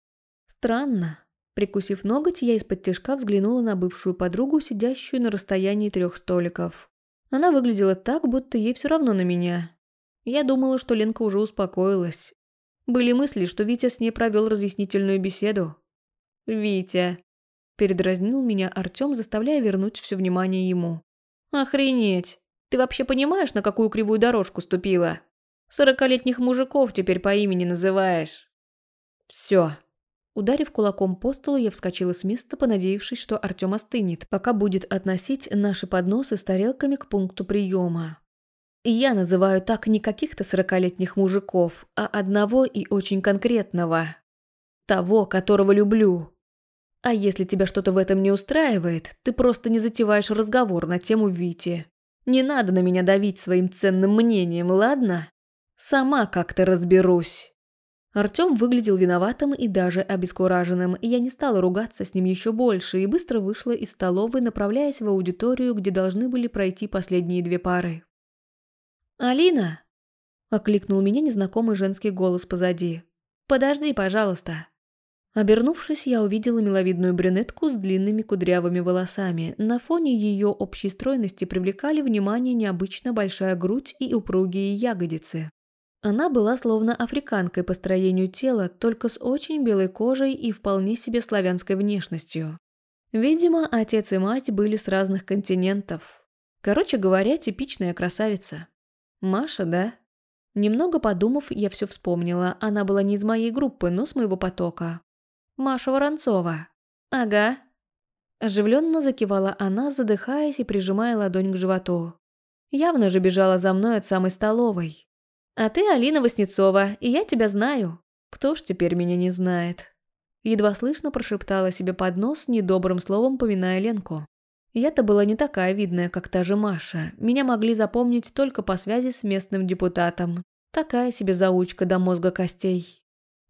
«Странно». Прикусив ноготь, я из-под тяжка взглянула на бывшую подругу, сидящую на расстоянии трех столиков. Она выглядела так, будто ей все равно на меня. Я думала, что Ленка уже успокоилась. Были мысли, что Витя с ней провел разъяснительную беседу. «Витя», – передразнил меня Артем, заставляя вернуть все внимание ему. «Охренеть! Ты вообще понимаешь, на какую кривую дорожку ступила? Сорокалетних мужиков теперь по имени называешь». «Все», Ударив кулаком по столу, я вскочила с места, понадеявшись, что Артем остынет, пока будет относить наши подносы с тарелками к пункту приема. Я называю так не каких-то сорокалетних мужиков, а одного и очень конкретного. Того, которого люблю. А если тебя что-то в этом не устраивает, ты просто не затеваешь разговор на тему Вити. Не надо на меня давить своим ценным мнением, ладно? Сама как-то разберусь. Артём выглядел виноватым и даже обескураженным, и я не стала ругаться с ним еще больше и быстро вышла из столовой, направляясь в аудиторию, где должны были пройти последние две пары. «Алина!» – окликнул меня незнакомый женский голос позади. «Подожди, пожалуйста!» Обернувшись, я увидела миловидную брюнетку с длинными кудрявыми волосами. На фоне ее общей стройности привлекали внимание необычно большая грудь и упругие ягодицы. Она была словно африканкой по строению тела, только с очень белой кожей и вполне себе славянской внешностью. Видимо, отец и мать были с разных континентов. Короче говоря, типичная красавица. Маша, да? Немного подумав, я все вспомнила. Она была не из моей группы, но с моего потока. Маша Воронцова. Ага. Оживленно закивала она, задыхаясь и прижимая ладонь к животу. Явно же бежала за мной от самой столовой. А ты Алина Васнецова, и я тебя знаю. Кто ж теперь меня не знает?» Едва слышно прошептала себе под нос, недобрым словом поминая Ленку. Я-то была не такая видная, как та же Маша. Меня могли запомнить только по связи с местным депутатом. Такая себе заучка до мозга костей.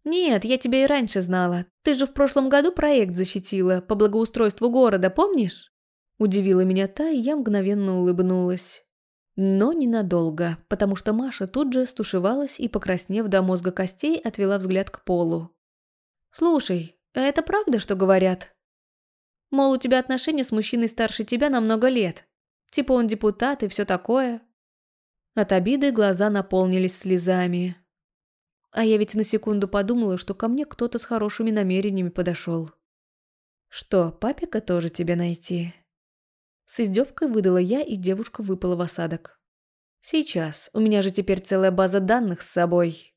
«Нет, я тебя и раньше знала. Ты же в прошлом году проект защитила по благоустройству города, помнишь?» Удивила меня та, и я мгновенно улыбнулась. Но ненадолго, потому что Маша тут же стушевалась и, покраснев до мозга костей, отвела взгляд к полу. «Слушай, а это правда, что говорят? Мол, у тебя отношения с мужчиной старше тебя на много лет. Типа он депутат и все такое». От обиды глаза наполнились слезами. А я ведь на секунду подумала, что ко мне кто-то с хорошими намерениями подошел. «Что, папика тоже тебе найти?» С издевкой выдала я, и девушка выпала в осадок. «Сейчас. У меня же теперь целая база данных с собой».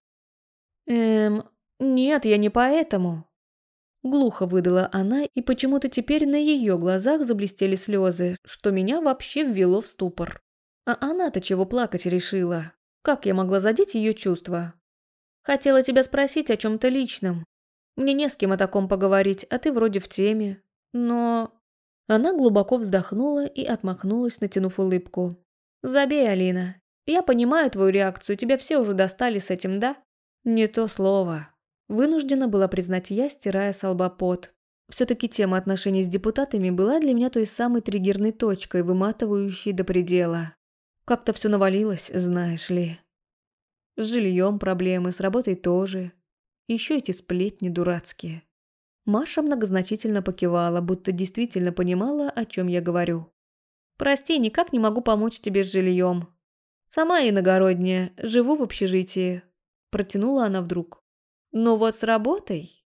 «Эм, нет, я не поэтому». Глухо выдала она, и почему-то теперь на ее глазах заблестели слезы, что меня вообще ввело в ступор. А она-то чего плакать решила? Как я могла задеть ее чувства? Хотела тебя спросить о чем-то личном. Мне не с кем о таком поговорить, а ты вроде в теме. Но... Она глубоко вздохнула и отмахнулась, натянув улыбку. «Забей, Алина. Я понимаю твою реакцию, тебя все уже достали с этим, да?» «Не то слово». Вынуждена была признать я, стирая с лба пот. Все-таки тема отношений с депутатами была для меня той самой триггерной точкой, выматывающей до предела. Как-то все навалилось, знаешь ли. С жильем проблемы, с работой тоже. Еще эти сплетни дурацкие. Маша многозначительно покивала, будто действительно понимала, о чем я говорю. «Прости, никак не могу помочь тебе с жильем. Сама иногородняя, живу в общежитии», – протянула она вдруг. «Ну вот с работой?»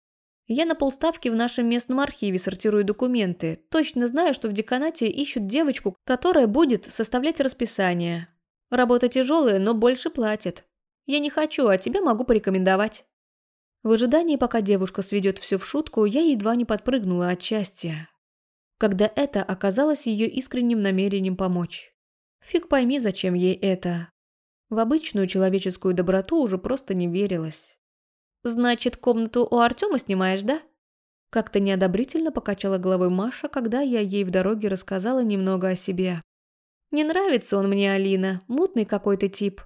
Я на полставки в нашем местном архиве сортирую документы. Точно знаю, что в деканате ищут девочку, которая будет составлять расписание. Работа тяжелая, но больше платит. Я не хочу, а тебя могу порекомендовать. В ожидании, пока девушка сведет все в шутку, я едва не подпрыгнула от счастья. Когда это оказалось ее искренним намерением помочь. Фиг пойми, зачем ей это. В обычную человеческую доброту уже просто не верилось. «Значит, комнату у Артема снимаешь, да?» Как-то неодобрительно покачала головой Маша, когда я ей в дороге рассказала немного о себе. «Не нравится он мне, Алина, мутный какой-то тип».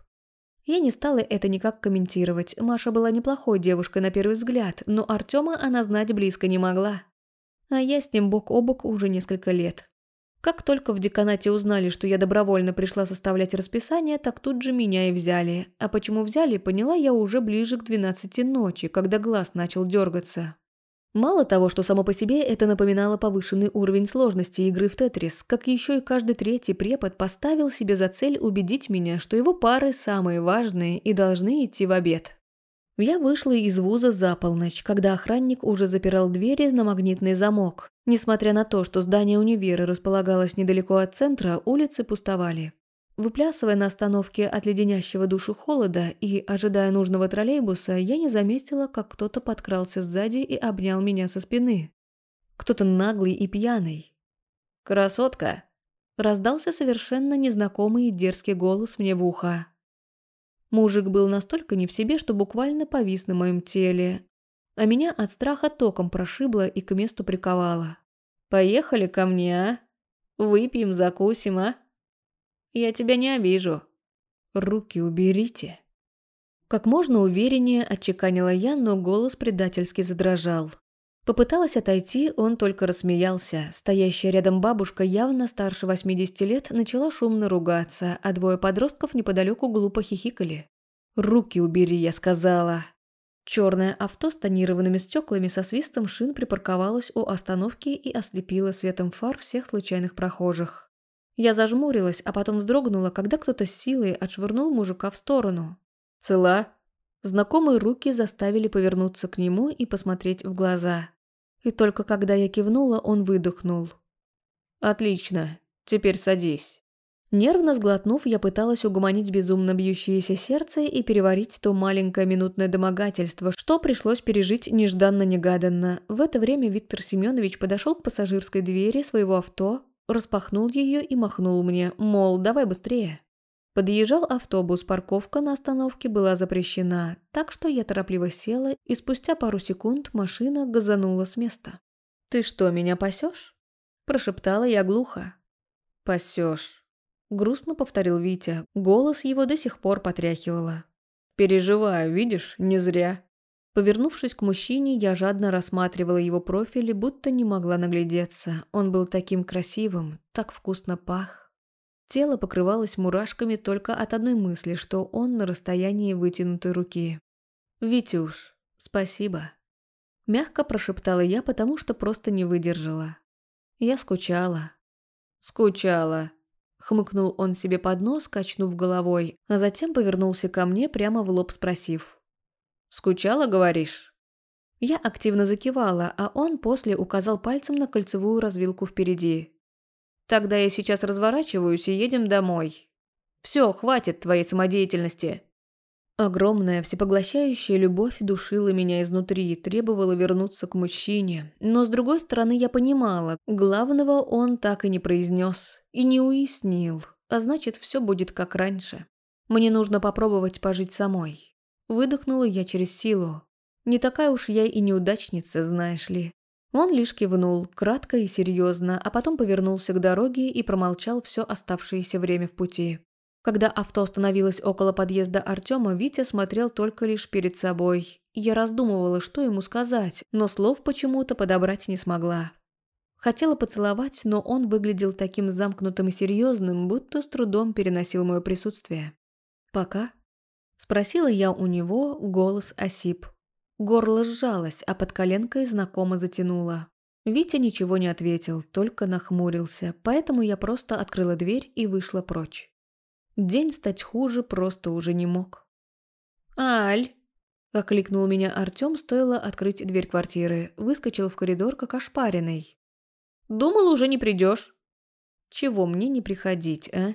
Я не стала это никак комментировать. Маша была неплохой девушкой на первый взгляд, но Артема она знать близко не могла. А я с ним бок о бок уже несколько лет. Как только в деканате узнали, что я добровольно пришла составлять расписание, так тут же меня и взяли. А почему взяли, поняла я уже ближе к 12 ночи, когда глаз начал дергаться. Мало того, что само по себе это напоминало повышенный уровень сложности игры в Тетрис, как еще и каждый третий препод поставил себе за цель убедить меня, что его пары самые важные и должны идти в обед. Я вышла из вуза за полночь, когда охранник уже запирал двери на магнитный замок. Несмотря на то, что здание универа располагалось недалеко от центра, улицы пустовали. Выплясывая на остановке от леденящего душу холода и ожидая нужного троллейбуса, я не заметила, как кто-то подкрался сзади и обнял меня со спины. Кто-то наглый и пьяный. «Красотка!» Раздался совершенно незнакомый и дерзкий голос мне в ухо. Мужик был настолько не в себе, что буквально повис на моем теле, а меня от страха током прошибло и к месту приковало. «Поехали ко мне, а? Выпьем, закусим, а? Я тебя не обижу. Руки уберите». Как можно увереннее отчеканила я, но голос предательски задрожал. Попыталась отойти, он только рассмеялся. Стоящая рядом бабушка, явно старше 80 лет, начала шумно ругаться, а двое подростков неподалеку глупо хихикали. «Руки убери», я сказала. Черное авто с тонированными стеклами со свистом шин припарковалось у остановки и ослепило светом фар всех случайных прохожих. Я зажмурилась, а потом вздрогнула, когда кто-то с силой отшвырнул мужика в сторону. «Цела?» Знакомые руки заставили повернуться к нему и посмотреть в глаза. И только когда я кивнула, он выдохнул. «Отлично. Теперь садись». Нервно сглотнув, я пыталась угомонить безумно бьющееся сердце и переварить то маленькое минутное домогательство, что пришлось пережить нежданно-негаданно. В это время Виктор Семенович подошел к пассажирской двери своего авто, распахнул ее и махнул мне, мол, давай быстрее. Подъезжал автобус, парковка на остановке была запрещена, так что я торопливо села, и спустя пару секунд машина газанула с места. «Ты что, меня пасешь? прошептала я глухо. Пасешь, грустно повторил Витя, голос его до сих пор потряхивало. «Переживаю, видишь, не зря». Повернувшись к мужчине, я жадно рассматривала его профиль будто не могла наглядеться. Он был таким красивым, так вкусно пах. Тело покрывалось мурашками только от одной мысли, что он на расстоянии вытянутой руки. «Витюш, спасибо». Мягко прошептала я, потому что просто не выдержала. Я скучала. «Скучала», — хмыкнул он себе под нос, качнув головой, а затем повернулся ко мне, прямо в лоб спросив. «Скучала, говоришь?» Я активно закивала, а он после указал пальцем на кольцевую развилку впереди. Тогда я сейчас разворачиваюсь и едем домой. Все, хватит твоей самодеятельности. Огромная, всепоглощающая любовь душила меня изнутри и требовала вернуться к мужчине. Но, с другой стороны, я понимала, главного он так и не произнес и не уяснил, а значит, все будет как раньше. Мне нужно попробовать пожить самой. Выдохнула я через силу. Не такая уж я и неудачница, знаешь ли. Он лишь кивнул, кратко и серьезно, а потом повернулся к дороге и промолчал все оставшееся время в пути. Когда авто остановилось около подъезда Артема, Витя смотрел только лишь перед собой. Я раздумывала, что ему сказать, но слов почему-то подобрать не смогла. Хотела поцеловать, но он выглядел таким замкнутым и серьезным, будто с трудом переносил мое присутствие. «Пока?» – спросила я у него, голос осип. Горло сжалось, а под коленкой знакомо затянуло. Витя ничего не ответил, только нахмурился, поэтому я просто открыла дверь и вышла прочь. День стать хуже просто уже не мог. «Аль!» – окликнул меня Артём, стоило открыть дверь квартиры. Выскочил в коридор, как ошпаренный. «Думал, уже не придёшь». «Чего мне не приходить, а?»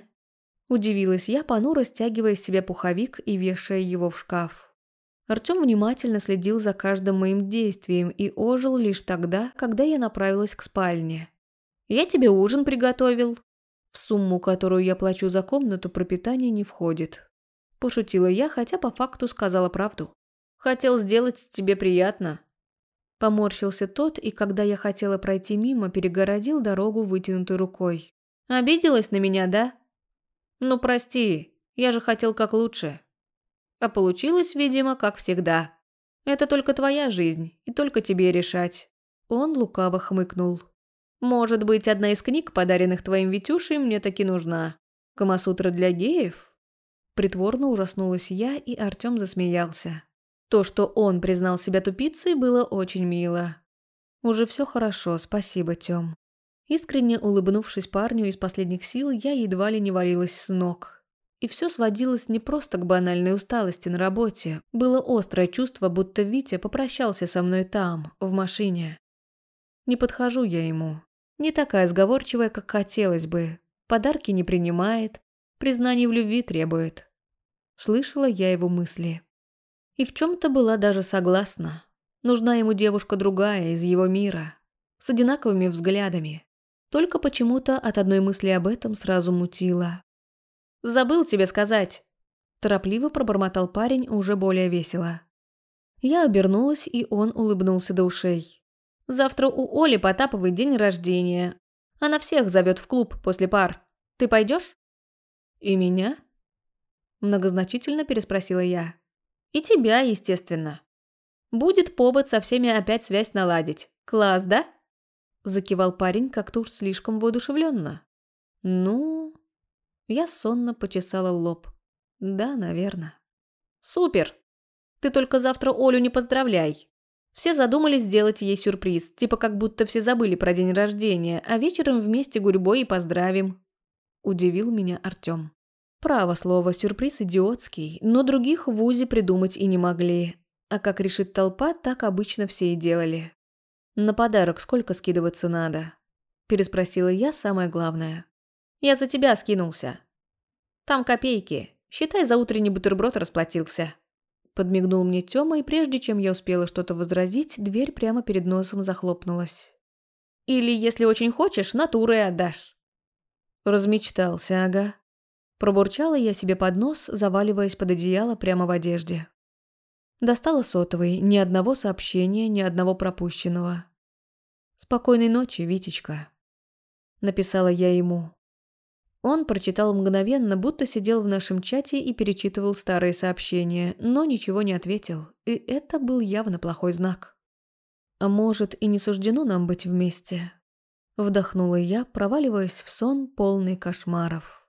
Удивилась я, понуро стягивая с себя пуховик и вешая его в шкаф. Артём внимательно следил за каждым моим действием и ожил лишь тогда, когда я направилась к спальне. «Я тебе ужин приготовил», в сумму, которую я плачу за комнату, пропитание не входит. Пошутила я, хотя по факту сказала правду. Хотел сделать тебе приятно. Поморщился тот, и когда я хотела пройти мимо, перегородил дорогу вытянутой рукой. Обиделась на меня, да? Ну прости, я же хотел как лучше. А получилось, видимо, как всегда. Это только твоя жизнь, и только тебе решать. Он лукаво хмыкнул. Может быть, одна из книг, подаренных твоим Витюшей, мне таки нужна. Камасутра для геев? Притворно ужаснулась я, и Артём засмеялся. То, что он признал себя тупицей, было очень мило. Уже все хорошо, спасибо, Тём. Искренне улыбнувшись парню из последних сил, я едва ли не валилась с ног. И все сводилось не просто к банальной усталости на работе. Было острое чувство, будто Витя попрощался со мной там, в машине. Не подхожу я ему. Не такая сговорчивая, как хотелось бы. Подарки не принимает, признаний в любви требует. Слышала я его мысли. И в чем-то была даже согласна. Нужна ему девушка другая, из его мира. С одинаковыми взглядами. Только почему-то от одной мысли об этом сразу мутило. «Забыл тебе сказать!» Торопливо пробормотал парень уже более весело. Я обернулась, и он улыбнулся до ушей. Завтра у Оли Потаповой день рождения. Она всех зовет в клуб после пар. Ты пойдешь? И меня? Многозначительно переспросила я. И тебя, естественно. Будет повод со всеми опять связь наладить. Класс, да? Закивал парень как-то уж слишком воодушевленно. Ну... Я сонно почесала лоб. Да, наверное. Супер! Ты только завтра Олю не поздравляй. Все задумали сделать ей сюрприз, типа как будто все забыли про день рождения, а вечером вместе гурьбой и поздравим. Удивил меня Артём. Право слово, сюрприз идиотский, но других в ВУЗе придумать и не могли. А как решит толпа, так обычно все и делали. «На подарок сколько скидываться надо?» Переспросила я самое главное. «Я за тебя скинулся. Там копейки. Считай, за утренний бутерброд расплатился». Подмигнул мне Тёма, и прежде чем я успела что-то возразить, дверь прямо перед носом захлопнулась. «Или, если очень хочешь, натурой отдашь». Размечтался, ага. Пробурчала я себе под нос, заваливаясь под одеяло прямо в одежде. Достала сотовый, ни одного сообщения, ни одного пропущенного. «Спокойной ночи, Витечка», — написала я ему. Он прочитал мгновенно, будто сидел в нашем чате и перечитывал старые сообщения, но ничего не ответил, и это был явно плохой знак. «А может, и не суждено нам быть вместе?» Вдохнула я, проваливаясь в сон, полный кошмаров.